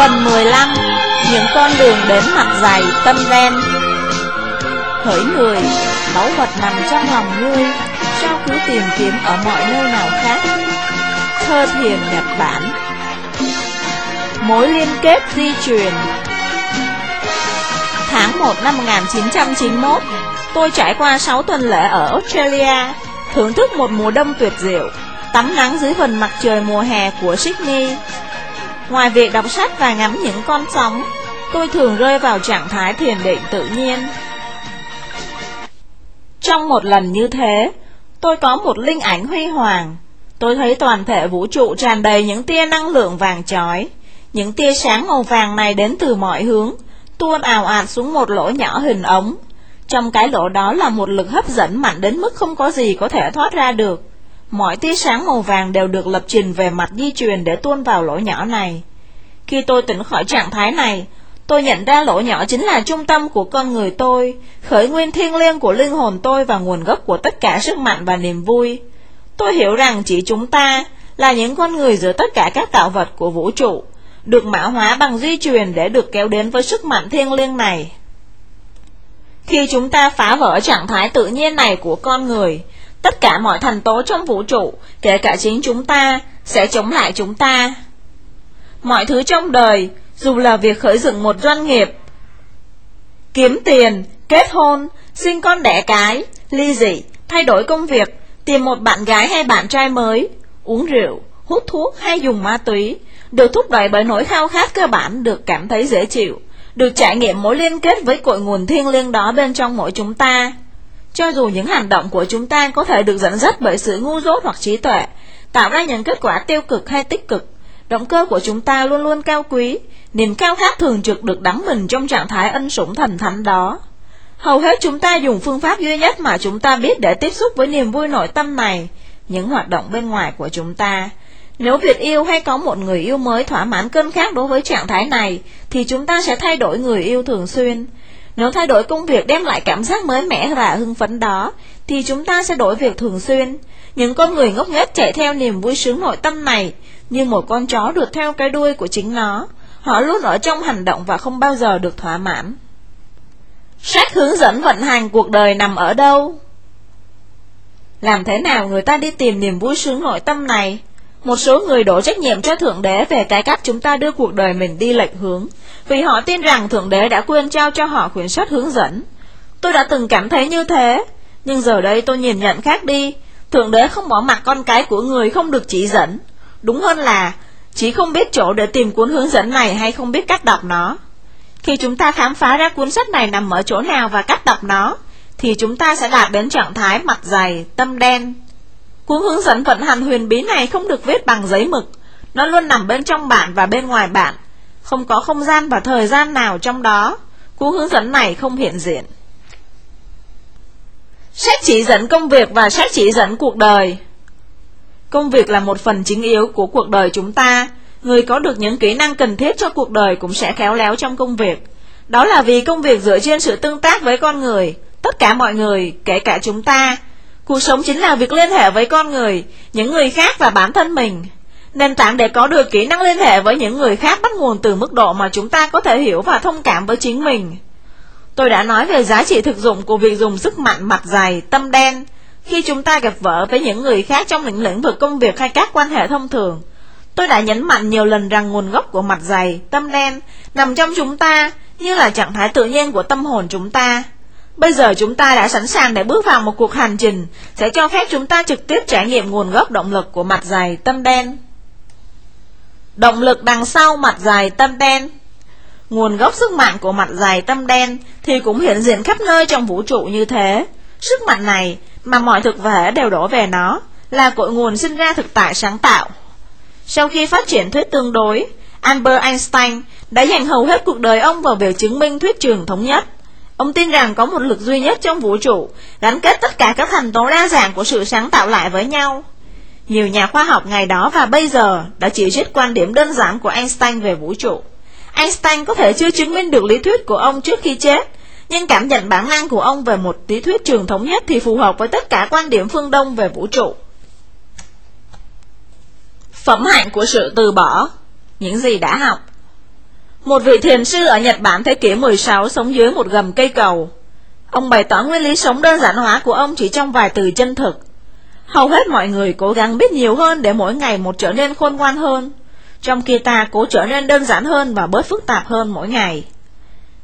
Phần 15 Những con đường đến mặt dày tâm đen. Hỡi người, báu vật nằm trong lòng ngươi Sao cứ tìm kiếm ở mọi nơi nào khác? Thơ thiền Nhật Bản. Mối liên kết di truyền. Tháng 1 năm 1991 Tôi trải qua 6 tuần lễ ở Australia Thưởng thức một mùa đông tuyệt diệu Tắm nắng dưới vần mặt trời mùa hè của Sydney. Ngoài việc đọc sách và ngắm những con sóng, Tôi thường rơi vào trạng thái thiền định tự nhiên. Trong một lần như thế, Tôi có một linh ảnh huy hoàng. Tôi thấy toàn thể vũ trụ tràn đầy những tia năng lượng vàng chói. Những tia sáng màu vàng này đến từ mọi hướng, Tuôn ào ạt xuống một lỗ nhỏ hình ống. Trong cái lỗ đó là một lực hấp dẫn mạnh đến mức không có gì có thể thoát ra được. Mọi tia sáng màu vàng đều được lập trình về mặt di truyền để tuôn vào lỗ nhỏ này. Khi tôi tỉnh khỏi trạng thái này, Tôi nhận ra lỗ nhỏ chính là trung tâm của con người tôi, Khởi nguyên thiên liêng của linh hồn tôi và nguồn gốc của tất cả sức mạnh và niềm vui. Tôi hiểu rằng chỉ chúng ta là những con người giữa tất cả các tạo vật của vũ trụ, Được mã hóa bằng di truyền để được kéo đến với sức mạnh thiên liêng này. Khi chúng ta phá vỡ trạng thái tự nhiên này của con người Tất cả mọi thành tố trong vũ trụ, kể cả chính chúng ta, sẽ chống lại chúng ta. Mọi thứ trong đời, dù là việc khởi dựng một doanh nghiệp, kiếm tiền, kết hôn, sinh con đẻ cái, ly dị, thay đổi công việc, tìm một bạn gái hay bạn trai mới, uống rượu, hút thuốc hay dùng ma túy, được thúc đẩy bởi nỗi khao khát cơ bản được cảm thấy dễ chịu, được trải nghiệm mối liên kết với cội nguồn thiêng liêng đó bên trong mỗi chúng ta. Cho dù những hành động của chúng ta có thể được dẫn dắt bởi sự ngu dốt hoặc trí tuệ, tạo ra những kết quả tiêu cực hay tích cực, động cơ của chúng ta luôn luôn cao quý, niềm cao khát thường trực được đắm mình trong trạng thái ân sủng thần thánh đó. Hầu hết chúng ta dùng phương pháp duy nhất mà chúng ta biết để tiếp xúc với niềm vui nội tâm này, những hoạt động bên ngoài của chúng ta. Nếu việc yêu hay có một người yêu mới thỏa mãn cơn khát đối với trạng thái này, thì chúng ta sẽ thay đổi người yêu thường xuyên. Nếu thay đổi công việc đem lại cảm giác mới mẻ và hưng phấn đó, thì chúng ta sẽ đổi việc thường xuyên. Những con người ngốc nghếch chạy theo niềm vui sướng nội tâm này, như một con chó đuổi theo cái đuôi của chính nó. Họ luôn ở trong hành động và không bao giờ được thỏa mãn. Sách hướng dẫn vận hành cuộc đời nằm ở đâu? Làm thế nào người ta đi tìm niềm vui sướng nội tâm này? Một số người đổ trách nhiệm cho Thượng Đế về cái cách chúng ta đưa cuộc đời mình đi lệch hướng, vì họ tin rằng Thượng Đế đã quên trao cho họ quyển sách hướng dẫn. Tôi đã từng cảm thấy như thế, nhưng giờ đây tôi nhìn nhận khác đi, Thượng Đế không bỏ mặt con cái của người không được chỉ dẫn. Đúng hơn là, chỉ không biết chỗ để tìm cuốn hướng dẫn này hay không biết cách đọc nó. Khi chúng ta khám phá ra cuốn sách này nằm ở chỗ nào và cách đọc nó, thì chúng ta sẽ đạt đến trạng thái mặt dày, tâm đen, Cuốn hướng dẫn vận hành huyền bí này không được viết bằng giấy mực, nó luôn nằm bên trong bạn và bên ngoài bạn, không có không gian và thời gian nào trong đó. Cuốn hướng dẫn này không hiện diện. Sách chỉ dẫn công việc và sách chỉ dẫn cuộc đời Công việc là một phần chính yếu của cuộc đời chúng ta. Người có được những kỹ năng cần thiết cho cuộc đời cũng sẽ khéo léo trong công việc. Đó là vì công việc dựa trên sự tương tác với con người, tất cả mọi người, kể cả chúng ta, Cuộc sống chính là việc liên hệ với con người, những người khác và bản thân mình. Nền tảng để có được kỹ năng liên hệ với những người khác bắt nguồn từ mức độ mà chúng ta có thể hiểu và thông cảm với chính mình. Tôi đã nói về giá trị thực dụng của việc dùng sức mạnh mặt dày, tâm đen, khi chúng ta gặp vợ với những người khác trong những lĩnh vực công việc hay các quan hệ thông thường. Tôi đã nhấn mạnh nhiều lần rằng nguồn gốc của mặt dày, tâm đen, nằm trong chúng ta, như là trạng thái tự nhiên của tâm hồn chúng ta. Bây giờ chúng ta đã sẵn sàng để bước vào một cuộc hành trình sẽ cho phép chúng ta trực tiếp trải nghiệm nguồn gốc động lực của mặt dày tâm đen. Động lực đằng sau mặt dày tâm đen Nguồn gốc sức mạnh của mặt dày tâm đen thì cũng hiện diện khắp nơi trong vũ trụ như thế. Sức mạnh này mà mọi thực thể đều đổ về nó là cội nguồn sinh ra thực tại sáng tạo. Sau khi phát triển thuyết tương đối, Albert Einstein đã dành hầu hết cuộc đời ông vào việc chứng minh thuyết trường thống nhất. Ông tin rằng có một lực duy nhất trong vũ trụ, gắn kết tất cả các thành tố đa dạng của sự sáng tạo lại với nhau. Nhiều nhà khoa học ngày đó và bây giờ đã chỉ trích quan điểm đơn giản của Einstein về vũ trụ. Einstein có thể chưa chứng minh được lý thuyết của ông trước khi chết, nhưng cảm nhận bản năng của ông về một lý thuyết trường thống nhất thì phù hợp với tất cả quan điểm phương Đông về vũ trụ. Phẩm hạnh của sự từ bỏ Những gì đã học một vị thiền sư ở Nhật Bản thế kỷ 16 sống dưới một gầm cây cầu. Ông bày tỏ nguyên lý sống đơn giản hóa của ông chỉ trong vài từ chân thực. Hầu hết mọi người cố gắng biết nhiều hơn để mỗi ngày một trở nên khôn ngoan hơn, trong khi ta cố trở nên đơn giản hơn và bớt phức tạp hơn mỗi ngày.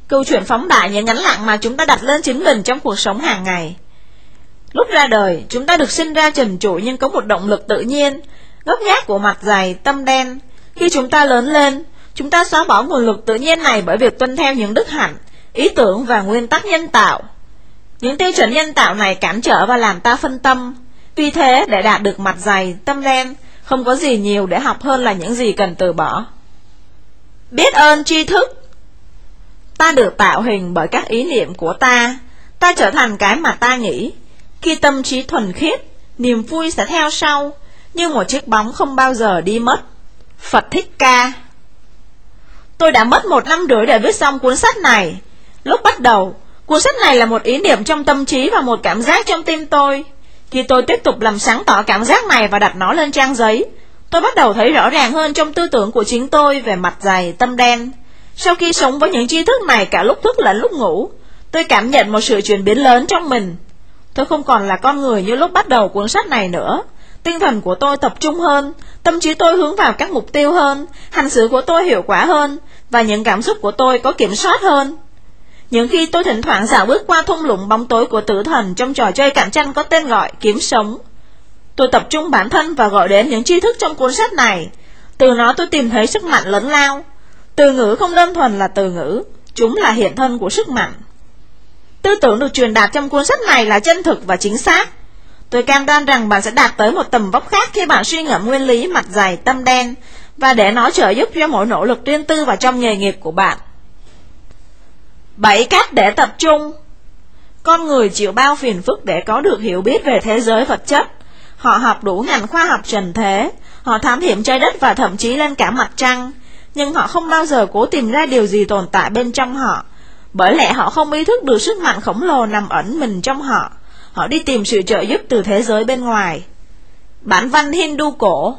Câu chuyện phóng đại những ngắn lặng mà chúng ta đặt lên chính mình trong cuộc sống hàng ngày. Lúc ra đời, chúng ta được sinh ra trần trụi nhưng có một động lực tự nhiên, gốc nhát của mặt dày, tâm đen. Khi chúng ta lớn lên, chúng ta xóa bỏ nguồn lực tự nhiên này bởi việc tuân theo những đức hạnh, ý tưởng và nguyên tắc nhân tạo. Những tiêu chuẩn nhân tạo này cản trở và làm ta phân tâm. Vì thế, để đạt được mặt dày, tâm đen, không có gì nhiều để học hơn là những gì cần từ bỏ. Biết ơn tri thức Ta được tạo hình bởi các ý niệm của ta, ta trở thành cái mà ta nghĩ. Khi tâm trí thuần khiết, niềm vui sẽ theo sau, như một chiếc bóng không bao giờ đi mất. Phật Thích Ca Tôi đã mất một năm rưỡi để viết xong cuốn sách này. Lúc bắt đầu, cuốn sách này là một ý niệm trong tâm trí và một cảm giác trong tim tôi. Khi tôi tiếp tục làm sáng tỏ cảm giác này và đặt nó lên trang giấy, tôi bắt đầu thấy rõ ràng hơn trong tư tưởng của chính tôi về mặt dày, tâm đen. Sau khi sống với những tri thức này cả lúc thức lẫn lúc ngủ, tôi cảm nhận một sự chuyển biến lớn trong mình. Tôi không còn là con người như lúc bắt đầu cuốn sách này nữa. Tinh thần của tôi tập trung hơn, tâm trí tôi hướng vào các mục tiêu hơn, hành xử của tôi hiệu quả hơn, và những cảm xúc của tôi có kiểm soát hơn. Những khi tôi thỉnh thoảng dạo bước qua thung lũng bóng tối của tử thần trong trò chơi cạnh tranh có tên gọi kiếm sống, tôi tập trung bản thân và gọi đến những tri thức trong cuốn sách này. Từ nó tôi tìm thấy sức mạnh lớn lao. Từ ngữ không đơn thuần là từ ngữ, chúng là hiện thân của sức mạnh. Tư tưởng được truyền đạt trong cuốn sách này là chân thực và chính xác. Tôi cam đoan rằng bạn sẽ đạt tới một tầm vóc khác khi bạn suy ngẫm nguyên lý mặt dày tâm đen và để nó trợ giúp cho mỗi nỗ lực riêng tư và trong nghề nghiệp của bạn. 7 cách để tập trung Con người chịu bao phiền phức để có được hiểu biết về thế giới vật chất. Họ học đủ ngành khoa học trần thế, họ thám hiểm trái đất và thậm chí lên cả mặt trăng, nhưng họ không bao giờ cố tìm ra điều gì tồn tại bên trong họ, bởi lẽ họ không ý thức được sức mạnh khổng lồ nằm ẩn mình trong họ. Họ đi tìm sự trợ giúp từ thế giới bên ngoài. Bản văn Hindu cổ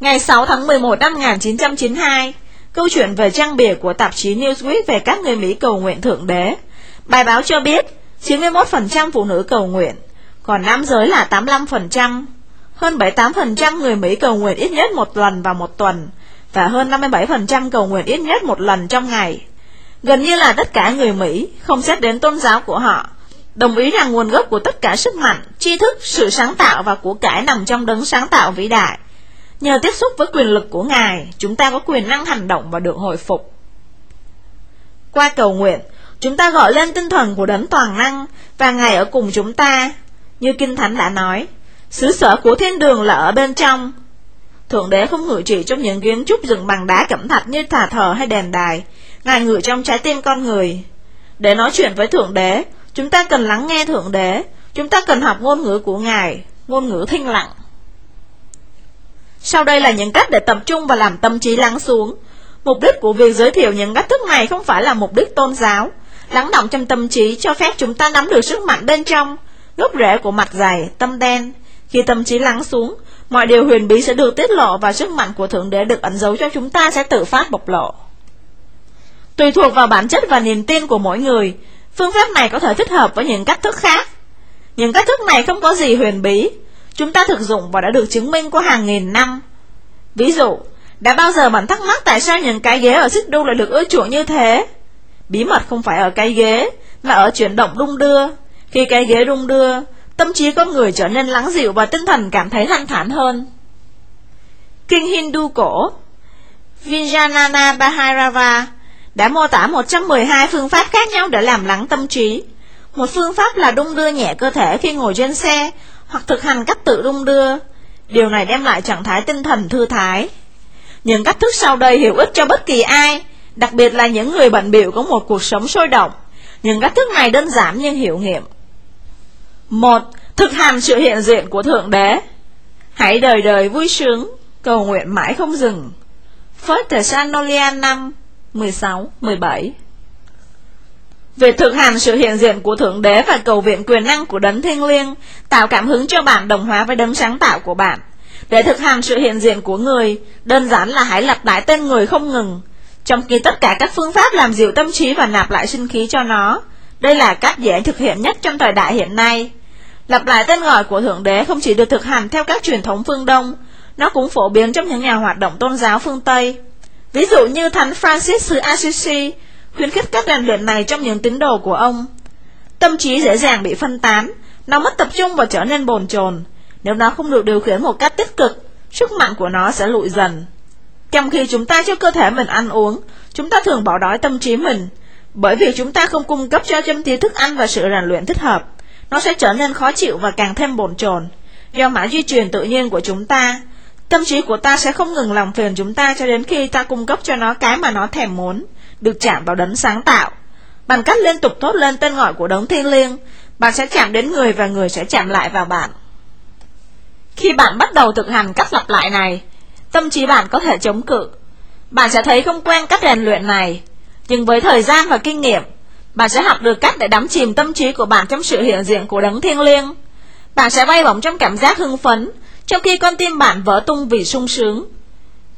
Ngày 6 tháng 11 năm 1992, câu chuyện về trang bìa của tạp chí Newsweek về các người Mỹ cầu nguyện Thượng Đế. Bài báo cho biết 91% phụ nữ cầu nguyện, còn nam giới là 85%. Hơn 78% người Mỹ cầu nguyện ít nhất một lần vào một tuần, và hơn 57% cầu nguyện ít nhất một lần trong ngày. Gần như là tất cả người Mỹ, không xét đến tôn giáo của họ, đồng ý rằng nguồn gốc của tất cả sức mạnh, tri thức, sự sáng tạo và của cải nằm trong đấng sáng tạo vĩ đại. Nhờ tiếp xúc với quyền lực của Ngài, chúng ta có quyền năng hành động và được hồi phục. Qua cầu nguyện, chúng ta gọi lên tinh thần của đấng toàn năng và Ngài ở cùng chúng ta. Như Kinh Thánh đã nói, xứ sở của thiên đường là ở bên trong. Thượng đế không ngự trị trong những kiến trúc dựng bằng đá cẩm thạch như thả thờ hay đèn đài. Ngài ngự trong trái tim con người. Để nói chuyện với Thượng đế, chúng ta cần lắng nghe Thượng đế. Chúng ta cần học ngôn ngữ của Ngài, ngôn ngữ thinh lặng. Sau đây là những cách để tập trung và làm tâm trí lắng xuống. Mục đích của việc giới thiệu những cách thức này không phải là mục đích tôn giáo. Lắng động trong tâm trí cho phép chúng ta nắm được sức mạnh bên trong, gốc rễ của mặt dày, tâm đen. Khi tâm trí lắng xuống, mọi điều huyền bí sẽ được tiết lộ và sức mạnh của Thượng Đế được ẩn giấu cho chúng ta sẽ tự phát bộc lộ. Tùy thuộc vào bản chất và niềm tin của mỗi người, phương pháp này có thể thích hợp với những cách thức khác. Những cách thức này không có gì huyền bí, chúng ta thực dụng và đã được chứng minh qua hàng nghìn năm. Ví dụ, đã bao giờ bạn thắc mắc tại sao những cái ghế ở xích đu lại được ưa chuộng như thế? Bí mật không phải ở cái ghế, mà ở chuyển động đung đưa. Khi cái ghế đung đưa, tâm trí con người trở nên lắng dịu và tinh thần cảm thấy thanh thản hơn. Kinh Hindu cổ Vijayanana Bhairava đã mô tả 112 phương pháp khác nhau để làm lắng tâm trí. Một phương pháp là đung đưa nhẹ cơ thể khi ngồi trên xe hoặc thực hành cách tự đung đưa. Điều này đem lại trạng thái tinh thần thư thái. Những cách thức sau đây hữu ích cho bất kỳ ai, đặc biệt là những người bận biểu có một cuộc sống sôi động. Những cách thức này đơn giản nhưng hiệu nghiệm. một Thực hành sự hiện diện của Thượng Đế. Hãy đời đời vui sướng, cầu nguyện mãi không dừng. First Sanolian 5, 16, 17 Việc thực hành sự hiện diện của Thượng Đế và cầu viện quyền năng của Đấng Thiên Liêng tạo cảm hứng cho bạn đồng hóa với đấng sáng tạo của bạn. Để thực hành sự hiện diện của người, đơn giản là hãy lặp lại tên người không ngừng. Trong khi tất cả các phương pháp làm dịu tâm trí và nạp lại sinh khí cho nó, đây là cách dễ thực hiện nhất trong thời đại hiện nay. Lặp lại tên gọi của Thượng Đế không chỉ được thực hành theo các truyền thống phương Đông, nó cũng phổ biến trong những nhà hoạt động tôn giáo phương Tây. Ví dụ như Thánh Francis xứ Assisi khuyến khích các rèn luyện này trong những tín đồ của ông. Tâm trí dễ dàng bị phân tán, nó mất tập trung và trở nên bồn chồn. Nếu nó không được điều khiển một cách tích cực, sức mạnh của nó sẽ lụi dần. Trong khi chúng ta cho cơ thể mình ăn uống, chúng ta thường bỏ đói tâm trí mình, bởi vì chúng ta không cung cấp cho tâm trí thức ăn và sự rèn luyện thích hợp. Nó sẽ trở nên khó chịu và càng thêm bồn chồn. Do mã di truyền tự nhiên của chúng ta, tâm trí của ta sẽ không ngừng làm phiền chúng ta cho đến khi ta cung cấp cho nó cái mà nó thèm muốn, được chạm vào đấng sáng tạo. Bằng cách liên tục thốt lên tên gọi của đấng thiên liêng, bạn sẽ chạm đến người và người sẽ chạm lại vào bạn. Khi bạn bắt đầu thực hành cách lặp lại này, tâm trí bạn có thể chống cự. Bạn sẽ thấy không quen cách rèn luyện này, nhưng với thời gian và kinh nghiệm, bạn sẽ học được cách để đắm chìm tâm trí của bạn trong sự hiện diện của đấng thiêng liêng. Bạn sẽ bay bổng trong cảm giác hưng phấn, trong khi con tim bạn vỡ tung vì sung sướng.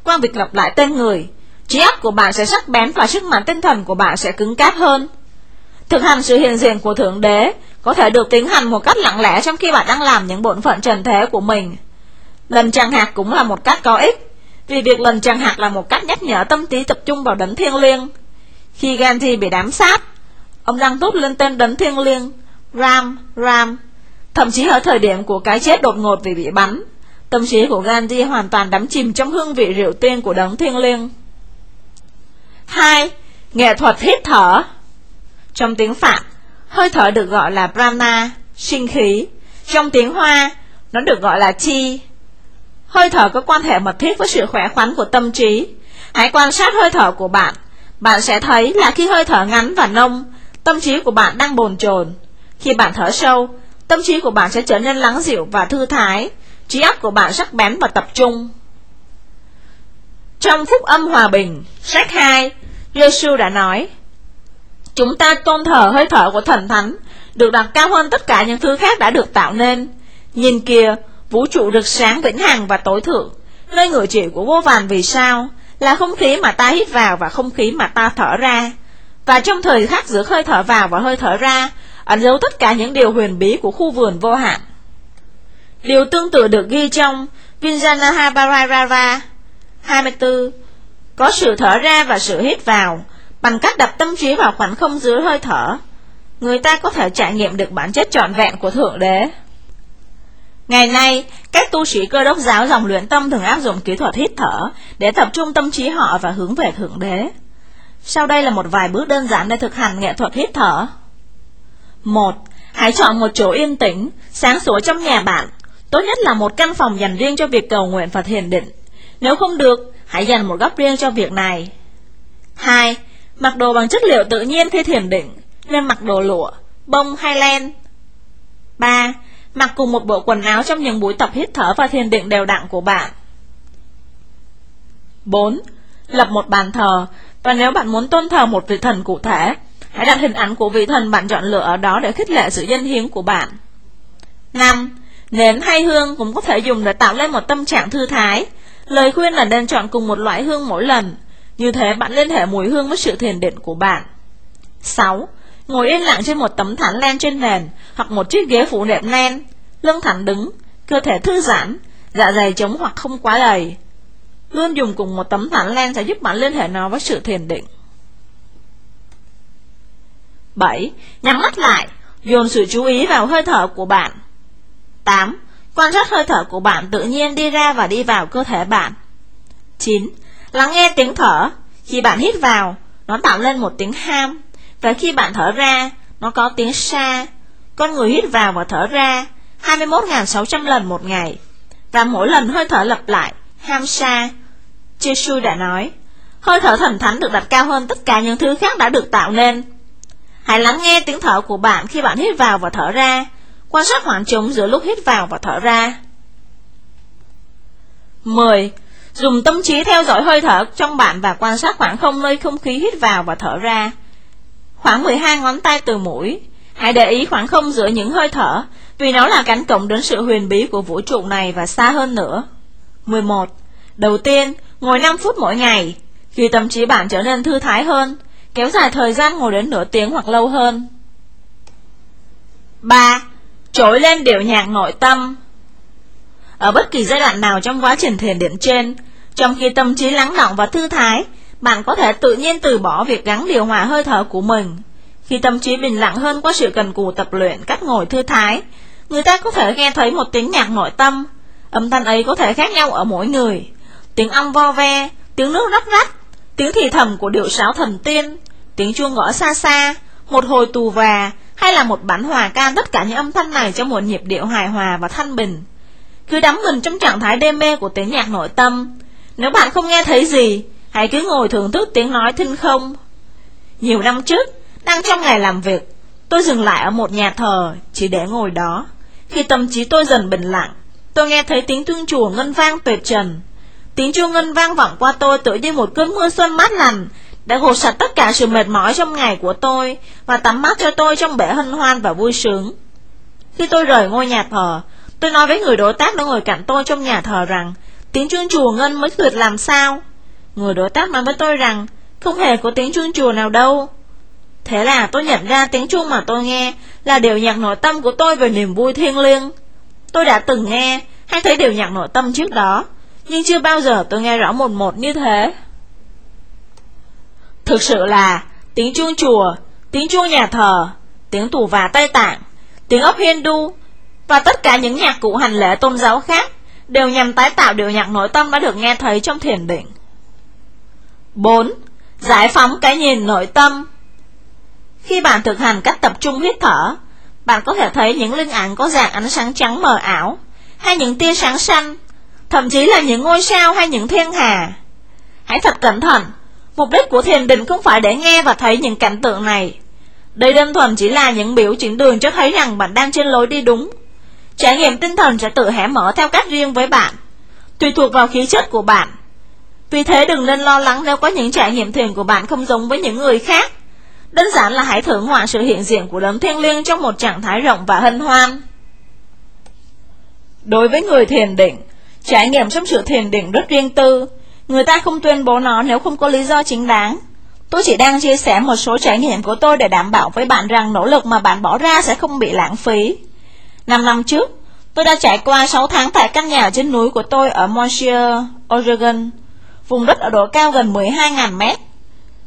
Qua việc lặp lại tên người, trí óc của bạn sẽ sắc bén và sức mạnh tinh thần của bạn sẽ cứng cáp hơn. Thực hành sự hiện diện của Thượng Đế có thể được tiến hành một cách lặng lẽ trong khi bạn đang làm những bổn phận trần thế của mình. Lần tràng hạt cũng là một cách có ích, vì việc lần tràng hạt là một cách nhắc nhở tâm trí tập trung vào đấng thiêng liêng. Khi Gandhi bị đám sát, ông đang tốt lên tên đấng thiêng liêng, Ram, Ram. Thậm chí ở thời điểm của cái chết đột ngột vì bị bắn, tâm trí của Gandhi hoàn toàn đắm chìm trong hương vị rượu tiên của đấng thiêng liêng. 2. Nghệ thuật hít thở Trong tiếng Phạn, hơi thở được gọi là prana, sinh khí. Trong tiếng Hoa, nó được gọi là chi. Hơi thở có quan hệ mật thiết với sự khỏe khoắn của tâm trí. Hãy quan sát hơi thở của bạn. Bạn sẽ thấy là khi hơi thở ngắn và nông, tâm trí của bạn đang bồn chồn. Khi bạn thở sâu, tâm trí của bạn sẽ trở nên lắng dịu và thư thái, trí óc của bạn sắc bén và tập trung. Trong Phúc âm Hòa Bình, sách 2, Giêsu đã nói, Chúng ta tôn thờ hơi thở của thần thánh, được đặt cao hơn tất cả những thứ khác đã được tạo nên. Nhìn kìa, vũ trụ rực sáng vĩnh hằng và tối thượng, nơi ngự trị của vô vàn vì sao, là không khí mà ta hít vào và không khí mà ta thở ra. Và trong thời khắc giữa hơi thở vào và hơi thở ra, ẩn giấu tất cả những điều huyền bí của khu vườn vô hạn. Điều tương tự được ghi trong Vijayanahabharava 24 Có sự thở ra và sự hít vào Bằng cách đặt tâm trí vào khoảng không dưới hơi thở Người ta có thể trải nghiệm được bản chất trọn vẹn của Thượng Đế Ngày nay, các tu sĩ cơ đốc giáo dòng luyện tâm thường áp dụng kỹ thuật hít thở để tập trung tâm trí họ và hướng về Thượng Đế. Sau đây là một vài bước đơn giản để thực hành nghệ thuật hít thở. 1. Hãy chọn một chỗ yên tĩnh, sáng sủa trong nhà bạn. Tốt nhất là một căn phòng dành riêng cho việc cầu nguyện và thiền định. Nếu không được, hãy dành một góc riêng cho việc này. 2. Mặc đồ bằng chất liệu tự nhiên khi thiền định, nên mặc đồ lụa, bông hay len. 3. Mặc cùng một bộ quần áo trong những buổi tập hít thở và thiền định đều đặn của bạn. 4. Lập một bàn thờ, và nếu bạn muốn tôn thờ một vị thần cụ thể, hãy đặt hình ảnh của vị thần bạn chọn lựa ở đó để khích lệ sự dân hiến của bạn. 5. Nến hay hương cũng có thể dùng để tạo lên một tâm trạng thư thái. Lời khuyên là nên chọn cùng một loại hương mỗi lần. Như thế bạn liên hệ mùi hương với sự thiền định của bạn. 6. Ngồi yên lặng trên một tấm thảm len trên nền hoặc một chiếc ghế phủ nệm len, lưng thẳng đứng, cơ thể thư giãn, dạ dày trống hoặc không quá đầy. Luôn dùng cùng một tấm thảm len sẽ giúp bạn liên hệ nó với sự thiền định. 7. Nhắm mắt lại, dồn sự chú ý vào hơi thở của bạn. 8. Quan sát hơi thở của bạn tự nhiên đi ra và đi vào cơ thể bạn. 9. Lắng nghe tiếng thở. Khi bạn hít vào, nó tạo lên một tiếng ham. Và khi bạn thở ra, nó có tiếng sa. Con người hít vào và thở ra 21.600 lần một ngày. Và mỗi lần hơi thở lặp lại, ham sa. Giêsu đã nói, hơi thở thần thánh được đặt cao hơn tất cả những thứ khác đã được tạo nên. Hãy lắng nghe tiếng thở của bạn khi bạn hít vào và thở ra. Quan sát khoảng trống giữa lúc hít vào và thở ra. 10. Dùng tâm trí theo dõi hơi thở trong bạn và quan sát khoảng không nơi không khí hít vào và thở ra. Khoảng 12 ngón tay từ mũi. Hãy để ý khoảng không giữa những hơi thở, vì nó là cánh cổng đến sự huyền bí của vũ trụ này và xa hơn nữa. 11. Đầu tiên, ngồi 5 phút mỗi ngày. Khi tâm trí bạn trở nên thư thái hơn, kéo dài thời gian ngồi đến nửa tiếng hoặc lâu hơn. 3. Trỗi lên điệu nhạc nội tâm Ở bất kỳ giai đoạn nào trong quá trình thiền định trên, trong khi tâm trí lắng động và thư thái, bạn có thể tự nhiên từ bỏ việc gắn điều hòa hơi thở của mình. Khi tâm trí bình lặng hơn qua sự cần cù tập luyện cách ngồi thư thái, người ta có thể nghe thấy một tiếng nhạc nội tâm. Âm thanh ấy có thể khác nhau ở mỗi người. Tiếng ong vo ve, tiếng nước róc rách, tiếng thì thầm của điệu sáo thần tiên, tiếng chuông gõ xa xa, một hồi tù và, hay là một bản hòa ca tất cả những âm thanh này cho một nhịp điệu hài hòa và thanh bình. Cứ đắm mình trong trạng thái đê mê của tiếng nhạc nội tâm. Nếu bạn không nghe thấy gì, hãy cứ ngồi thưởng thức tiếng nói thinh không. Nhiều năm trước, đang trong ngày làm việc, tôi dừng lại ở một nhà thờ chỉ để ngồi đó. Khi tâm trí tôi dần bình lặng, tôi nghe thấy tiếng chuông chùa ngân vang tuyệt trần. Tiếng chuông ngân vang vọng qua tôi tựa như một cơn mưa xuân mát lành, đã gột sạch tất cả sự mệt mỏi trong ngày của tôi và tắm mát cho tôi trong bể hân hoan và vui sướng. Khi tôi rời ngôi nhà thờ, tôi nói với người đối tác đang ngồi cạnh tôi trong nhà thờ rằng tiếng chuông chùa ngân mới tuyệt làm sao. Người đối tác nói với tôi rằng không hề có tiếng chuông chùa nào đâu. Thế là tôi nhận ra tiếng chuông mà tôi nghe là điều nhạc nội tâm của tôi về niềm vui thiêng liêng. Tôi đã từng nghe hay thấy điều nhạc nội tâm trước đó, nhưng chưa bao giờ tôi nghe rõ một một như thế. Thực sự là tiếng chuông chùa, tiếng chuông nhà thờ, tiếng tù và Tây Tạng, tiếng ốc Hindu và tất cả những nhạc cụ hành lễ tôn giáo khác đều nhằm tái tạo điều nhạc nội tâm đã được nghe thấy trong thiền định. 4. Giải phóng cái nhìn nội tâm Khi bạn thực hành cách tập trung hít thở, bạn có thể thấy những linh ảnh có dạng ánh sáng trắng mờ ảo, hay những tia sáng xanh, thậm chí là những ngôi sao hay những thiên hà. Hãy thật cẩn thận, mục đích của thiền định không phải để nghe và thấy những cảnh tượng này. Đây đơn thuần chỉ là những biểu chỉnh đường cho thấy rằng bạn đang trên lối đi đúng. Trải nghiệm tinh thần sẽ tự hé mở theo cách riêng với bạn, tùy thuộc vào khí chất của bạn. Vì thế đừng nên lo lắng nếu có những trải nghiệm thiền của bạn không giống với những người khác. Đơn giản là hãy thưởng ngoạn sự hiện diện của đấng thiên liêng trong một trạng thái rộng và hân hoan. Đối với người thiền định, trải nghiệm trong sự thiền định rất riêng tư. Người ta không tuyên bố nó nếu không có lý do chính đáng. Tôi chỉ đang chia sẻ một số trải nghiệm của tôi để đảm bảo với bạn rằng nỗ lực mà bạn bỏ ra sẽ không bị lãng phí. Năm năm trước, tôi đã trải qua 6 tháng tại căn nhà trên núi của tôi ở Monsieur, Oregon, vùng đất ở độ cao gần 12.000 mét.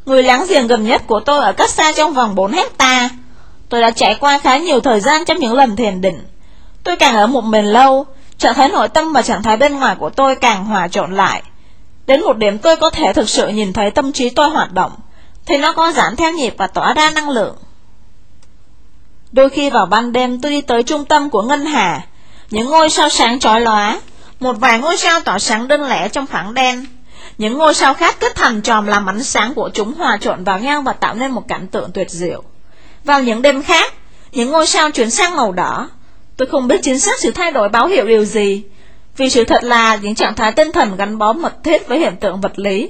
Người láng giềng gần nhất của tôi ở cách xa trong vòng 4 hecta. Tôi đã trải qua khá nhiều thời gian trong những lần thiền định. Tôi càng ở một mình lâu, trạng thái nội tâm và trạng thái bên ngoài của tôi càng hòa trộn lại. Đến một điểm tôi có thể thực sự nhìn thấy tâm trí tôi hoạt động, thì nó có giãn theo nhịp và tỏa ra năng lượng. Đôi khi vào ban đêm tôi đi tới trung tâm của ngân hà, những ngôi sao sáng chói lóa, một vài ngôi sao tỏa sáng đơn lẻ trong khoảng đen. Những ngôi sao khác kết thành tròm làm ánh sáng của chúng hòa trộn vào nhau và tạo nên một cảnh tượng tuyệt diệu. Vào những đêm khác, những ngôi sao chuyển sang màu đỏ. Tôi không biết chính xác sự thay đổi báo hiệu điều gì, vì sự thật là những trạng thái tinh thần gắn bó mật thiết với hiện tượng vật lý.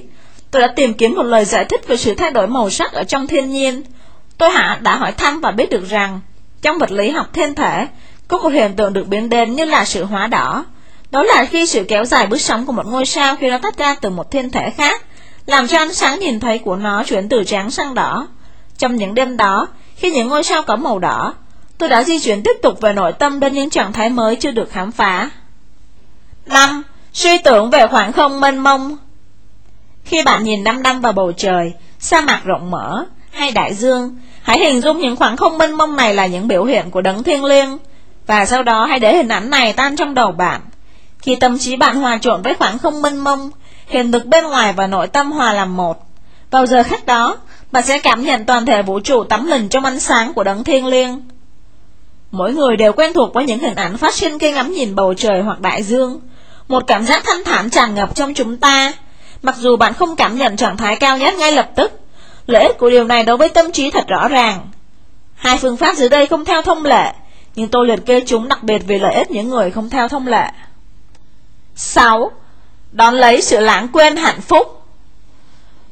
Tôi đã tìm kiếm một lời giải thích về sự thay đổi màu sắc ở trong thiên nhiên. Tôi hạ đã hỏi thăm và biết được rằng, trong vật lý học thiên thể, có một hiện tượng được biến đến như là sự hóa đỏ. Đó là khi sự kéo dài bước sóng của một ngôi sao khi nó tách ra từ một thiên thể khác, làm cho ánh sáng nhìn thấy của nó chuyển từ trắng sang đỏ. Trong những đêm đó, khi những ngôi sao có màu đỏ, tôi đã di chuyển tiếp tục về nội tâm đến những trạng thái mới chưa được khám phá. 5. Suy tưởng về khoảng không mênh mông Khi bạn nhìn đăm đăm vào bầu trời, sa mạc rộng mở, hay đại dương, hãy hình dung những khoảng không mênh mông này là những biểu hiện của đấng thiêng liêng, và sau đó hãy để hình ảnh này tan trong đầu bạn. Khi tâm trí bạn hòa trộn với khoảng không mênh mông, hiện thực bên ngoài và nội tâm hòa làm một. Vào giờ khắc đó, bạn sẽ cảm nhận toàn thể vũ trụ tắm mình trong ánh sáng của đấng thiêng liêng. Mỗi người đều quen thuộc với những hình ảnh phát sinh khi ngắm nhìn bầu trời hoặc đại dương. Một cảm giác thanh thản tràn ngập trong chúng ta. Mặc dù bạn không cảm nhận trạng thái cao nhất ngay lập tức, lợi ích của điều này đối với tâm trí thật rõ ràng. Hai phương pháp dưới đây không theo thông lệ, nhưng tôi liệt kê chúng đặc biệt vì lợi ích những người không theo thông lệ. 6. Đón lấy sự lãng quên hạnh phúc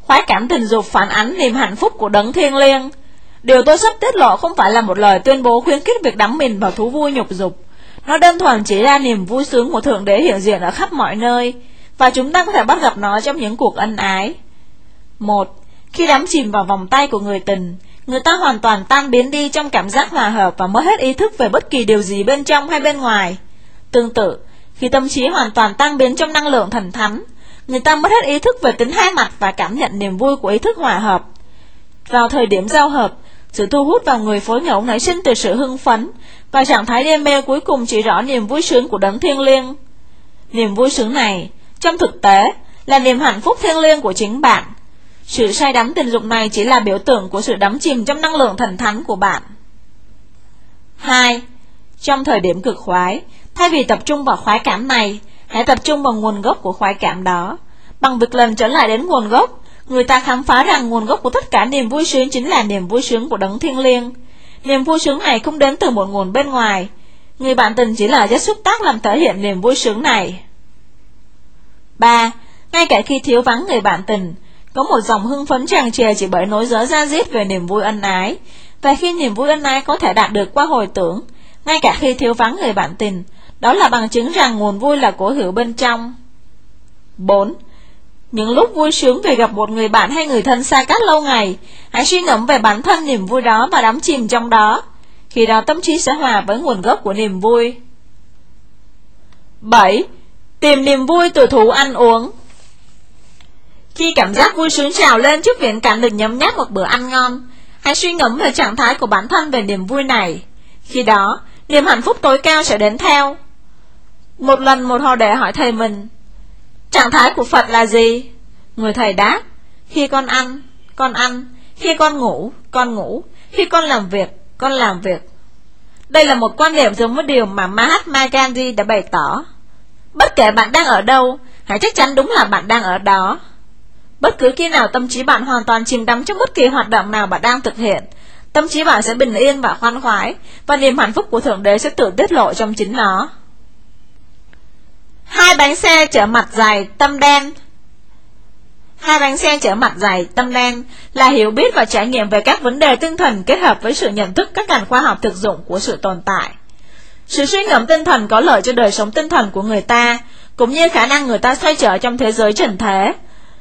Khoái cảm tình dục phản ánh niềm hạnh phúc của đấng thiên liêng. Điều tôi sắp tiết lộ không phải là một lời tuyên bố khuyến khích việc đắm mình vào thú vui nhục dục. Nó đơn thuần chỉ ra niềm vui sướng của Thượng Đế hiện diện ở khắp mọi nơi, và chúng ta có thể bắt gặp nó trong những cuộc ân ái. một Khi đắm chìm vào vòng tay của người tình, người ta hoàn toàn tan biến đi trong cảm giác hòa hợp và mất hết ý thức về bất kỳ điều gì bên trong hay bên ngoài. Tương tự, khi tâm trí hoàn toàn tan biến trong năng lượng thần thánh, người ta mất hết ý thức về tính hai mặt và cảm nhận niềm vui của ý thức hòa hợp. Vào thời điểm giao hợp, sự thu hút vào người phối ngẫu nảy sinh từ sự hưng phấn và trạng thái đê mê cuối cùng chỉ rõ niềm vui sướng của đấng thiêng liêng. Niềm vui sướng này, trong thực tế, là niềm hạnh phúc thiêng liêng của chính bạn. Sự say đắm tình dục này chỉ là biểu tượng của sự đắm chìm trong năng lượng thần thánh của bạn. 2. Trong thời điểm cực khoái, thay vì tập trung vào khoái cảm này, hãy tập trung vào nguồn gốc của khoái cảm đó. Bằng việc lần trở lại đến nguồn gốc, người ta khám phá rằng nguồn gốc của tất cả niềm vui sướng chính là niềm vui sướng của đấng thiêng liêng. Niềm vui sướng này không đến từ một nguồn bên ngoài. Người bạn tình chỉ là chất xúc tác làm thể hiện niềm vui sướng này. 3. Ngay cả khi thiếu vắng người bạn tình, có một dòng hưng phấn tràn trề chỉ bởi nối gió ra diết về niềm vui ân ái. Và khi niềm vui ân ái có thể đạt được qua hồi tưởng, ngay cả khi thiếu vắng người bạn tình, đó là bằng chứng rằng nguồn vui là của hữu bên trong. 4. Những lúc vui sướng về gặp một người bạn hay người thân xa cách lâu ngày, hãy suy ngẫm về bản thân niềm vui đó và đắm chìm trong đó. Khi đó tâm trí sẽ hòa với nguồn gốc của niềm vui. 7. Tìm niềm vui từ thú ăn uống Khi cảm giác vui sướng trào lên trước viễn cảnh được nhấm nháp một bữa ăn ngon, hãy suy ngẫm về trạng thái của bản thân về niềm vui này. Khi đó, niềm hạnh phúc tối cao sẽ đến theo. Một lần một họ đệ hỏi thầy mình, Trạng thái của Phật là gì? Người thầy đáp, khi con ăn, con ăn, khi con ngủ, con ngủ, khi con làm việc, con làm việc. Đây là một quan điểm giống với điều mà Mahatma Gandhi đã bày tỏ. Bất kể bạn đang ở đâu, hãy chắc chắn đúng là bạn đang ở đó. Bất cứ khi nào tâm trí bạn hoàn toàn chìm đắm trong bất kỳ hoạt động nào bạn đang thực hiện, tâm trí bạn sẽ bình yên và khoan khoái, và niềm hạnh phúc của Thượng Đế sẽ tự tiết lộ trong chính nó. Hai bánh xe chở mặt dài tâm đen Hai bánh xe chở mặt dài tâm đen là hiểu biết và trải nghiệm về các vấn đề tinh thần kết hợp với sự nhận thức các ngành khoa học thực dụng của sự tồn tại. Sự suy ngẫm tinh thần có lợi cho đời sống tinh thần của người ta, cũng như khả năng người ta xoay trở trong thế giới trần thế.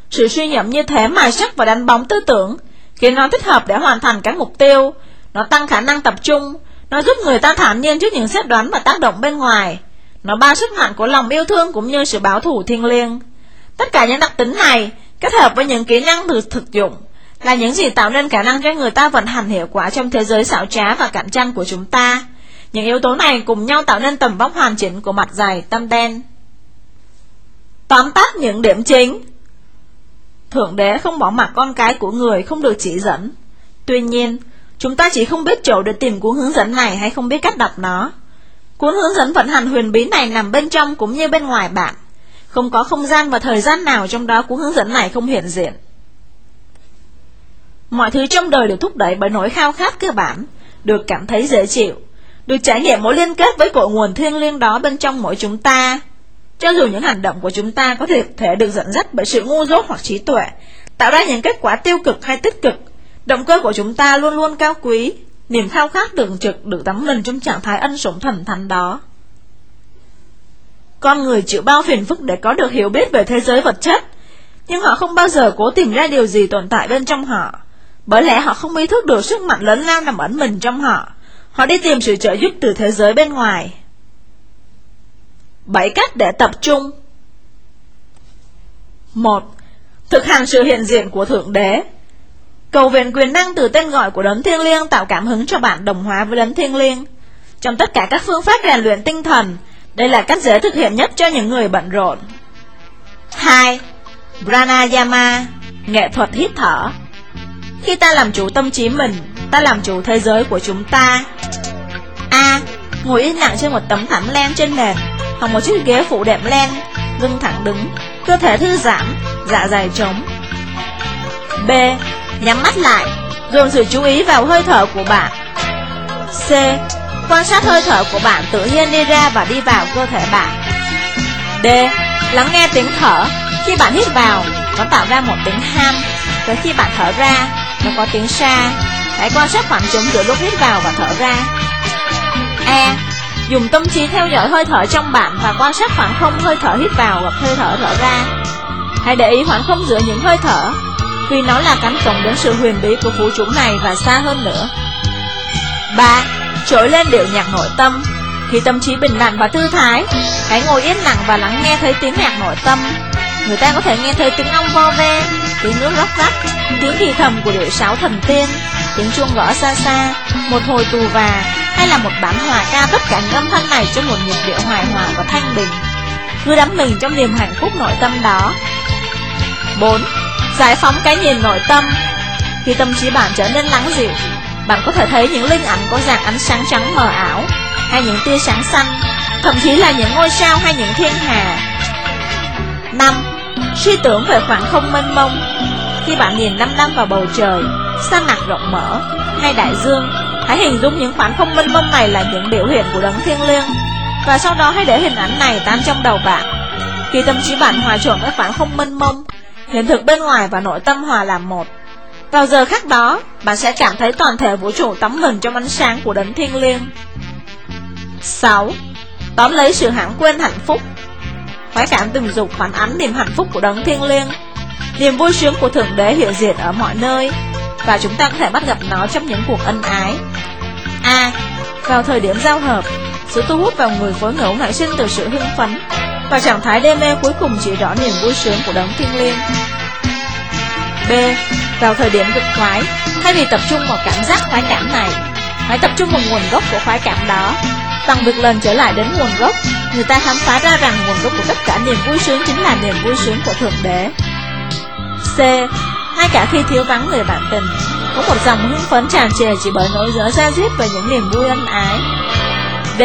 Sự suy ngẫm như thế mài sắc và đánh bóng tư tưởng, khiến nó thích hợp để hoàn thành các mục tiêu, nó tăng khả năng tập trung, nó giúp người ta thản nhiên trước những xét đoán và tác động bên ngoài. Nó bao sức mạnh của lòng yêu thương cũng như sự bảo thủ thiêng liêng. Tất cả những đặc tính này, kết hợp với những kỹ năng từ thực dụng, là những gì tạo nên khả năng cho người ta vận hành hiệu quả trong thế giới xảo trá và cạnh tranh của chúng ta. Những yếu tố này cùng nhau tạo nên tầm vóc hoàn chỉnh của mặt dài tâm đen. Tóm tắt những điểm chính Thượng đế không bỏ mặc con cái của người không được chỉ dẫn. Tuy nhiên, chúng ta chỉ không biết chỗ để tìm cuốn hướng dẫn này hay không biết cách đọc nó. Cuốn hướng dẫn vận hành huyền bí này nằm bên trong cũng như bên ngoài bạn. Không có không gian và thời gian nào trong đó cuốn hướng dẫn này không hiện diện. Mọi thứ trong đời được thúc đẩy bởi nỗi khao khát cơ bản, được cảm thấy dễ chịu, được trải nghiệm mối liên kết với cội nguồn thiêng liêng đó bên trong mỗi chúng ta. Cho dù những hành động của chúng ta có thể, thể được dẫn dắt bởi sự ngu dốt hoặc trí tuệ, tạo ra những kết quả tiêu cực hay tích cực, động cơ của chúng ta luôn luôn cao quý, niềm khao khát tưởng trực được đắm mình trong trạng thái ân sủng thần thánh đó. Con người chịu bao phiền phức để có được hiểu biết về thế giới vật chất, nhưng họ không bao giờ cố tìm ra điều gì tồn tại bên trong họ, bởi lẽ họ không ý thức được sức mạnh lớn lao nằm ẩn mình trong họ. Họ đi tìm sự trợ giúp từ thế giới bên ngoài. Bảy cách để tập trung 1. Thực hành sự hiện diện của Thượng Đế Cầu viện quyền năng từ tên gọi của đấng thiêng liêng tạo cảm hứng cho bạn đồng hóa với đấng thiêng liêng. Trong tất cả các phương pháp rèn luyện tinh thần, đây là cách dễ thực hiện nhất cho những người bận rộn. 2. Pranayama, nghệ thuật hít thở. Khi ta làm chủ tâm trí mình, ta làm chủ thế giới của chúng ta. A. Ngồi yên lặng trên một tấm thảm len trên nền, hoặc một chiếc ghế phủ đệm len, lưng thẳng đứng, cơ thể thư giãn, dạ dày trống. B nhắm mắt lại, dồn sự chú ý vào hơi thở của bạn. C. Quan sát hơi thở của bạn tự nhiên đi ra và đi vào cơ thể bạn. D. Lắng nghe tiếng thở. Khi bạn hít vào, nó tạo ra một tiếng ham, và khi bạn thở ra, nó có tiếng xa. Hãy quan sát khoảng trống giữa lúc hít vào và thở ra. E. Dùng tâm trí theo dõi hơi thở trong bạn và quan sát khoảng không hơi thở hít vào và hơi thở thở ra. Hãy để ý khoảng không giữa những hơi thở vì nó là cánh cổng đến sự huyền bí của vũ trụ này và xa hơn nữa. 3. Trỗi lên điệu nhạc nội tâm Khi tâm trí bình lặng và thư thái, hãy ngồi yên lặng và lắng nghe thấy tiếng nhạc nội tâm. Người ta có thể nghe thấy tiếng ong vo ve, tiếng nước róc rách, tiếng thì thầm của điệu sáo thần tiên, tiếng chuông gõ xa xa, một hồi tù và, hay là một bản hòa ca tất cả những âm thanh này trong một nhịp điệu hài hòa và thanh bình. Cứ đắm mình trong niềm hạnh phúc nội tâm đó. 4. Giải phóng cái nhìn nội tâm. Khi tâm trí bạn trở nên lắng dịu, Bạn có thể thấy những linh ảnh có dạng ánh sáng trắng mờ ảo, Hay những tia sáng xanh, Thậm chí là những ngôi sao hay những thiên hà. 5. Suy tưởng về khoảng không mênh mông. Khi bạn nhìn năm năm vào bầu trời, Sa mạc rộng mở, Hay đại dương, Hãy hình dung những khoảng không mênh mông này là những biểu hiện của đấng thiêng liêng. Và sau đó hãy để hình ảnh này tan trong đầu bạn. Khi tâm trí bạn hòa trộn với khoảng không mênh mông Hiện thực bên ngoài và nội tâm hòa làm một. Vào giờ khắc đó, bạn sẽ cảm thấy toàn thể vũ trụ tắm mình trong ánh sáng của đấng thiên liêng. 6. Tóm lấy sự hãng quên hạnh phúc. Khoái cảm tình dục phản ánh niềm hạnh phúc của đấng thiên liêng. Niềm vui sướng của Thượng Đế hiện diện ở mọi nơi Và chúng ta có thể bắt gặp nó trong những cuộc ân ái. A. Vào thời điểm giao hợp Sự thu hút vào người phối ngẫu nảy sinh từ sự hưng phấn và trạng thái đê mê cuối cùng chỉ rõ niềm vui sướng của đấng thiên liêng. B. Vào thời điểm cực khoái, thay vì tập trung vào cảm giác khoái cảm này, hãy tập trung vào nguồn gốc của khoái cảm đó. Bằng việc lần trở lại đến nguồn gốc, người ta khám phá ra rằng nguồn gốc của tất cả niềm vui sướng chính là niềm vui sướng của Thượng Đế. C. Ngay cả khi thiếu vắng người bạn tình, có một dòng hưng phấn tràn trề chỉ bởi nỗi nhớ ra giết về những niềm vui ân ái. D.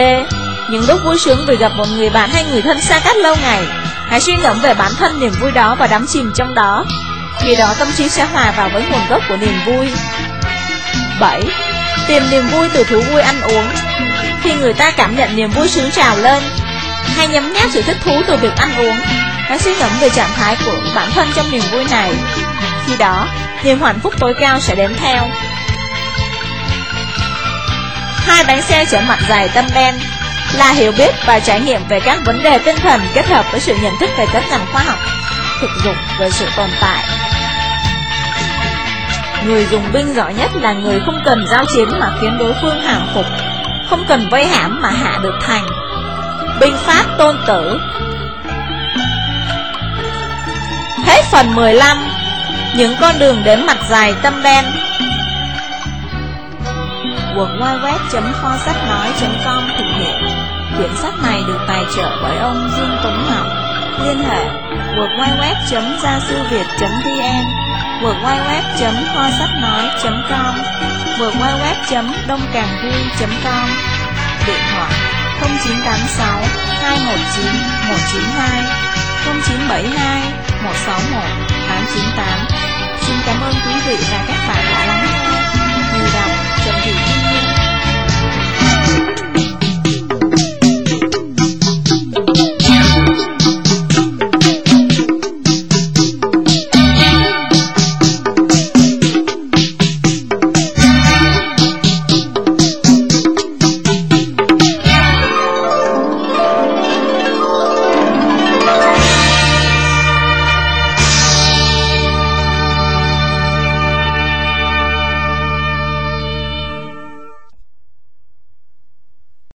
Những lúc vui sướng vì gặp một người bạn hay người thân xa cách lâu ngày. Hãy suy ngẫm về bản thân niềm vui đó và đắm chìm trong đó. Khi đó tâm trí sẽ hòa vào với nguồn gốc của niềm vui. 7. Tìm niềm vui từ thú vui ăn uống. Khi người ta cảm nhận niềm vui sướng trào lên Hay nhấm nháp sự thích thú từ việc ăn uống. Hãy suy ngẫm về trạng thái của bản thân trong niềm vui này. Khi đó, niềm hạnh phúc tối cao sẽ đến theo. Hai bánh xe chở mặt dài tâm đen là hiểu biết và trải nghiệm về các vấn đề tinh thần kết hợp với sự nhận thức về các ngành khoa học, thực dụng về sự tồn tại. Người dùng binh giỏi nhất là người không cần giao chiến mà khiến đối phương hàng phục, không cần vây hãm mà hạ được thành. Binh pháp tôn tử Hết phần 15 Những con đường đến mặt dài tâm đen www.kho sách nói.com thực hiện Quyển sách này được tài trợ bởi ông Dương Tuấn Ngọc. Liên hệ www.giasuviet.vn www.kho sách nói.com www.đôngcàngvui.com Điện thoại 0986 219 192 0972 161 898 Xin cảm ơn quý vị và các bạn đã lắng nghe. Người đọc Trần Thị Kim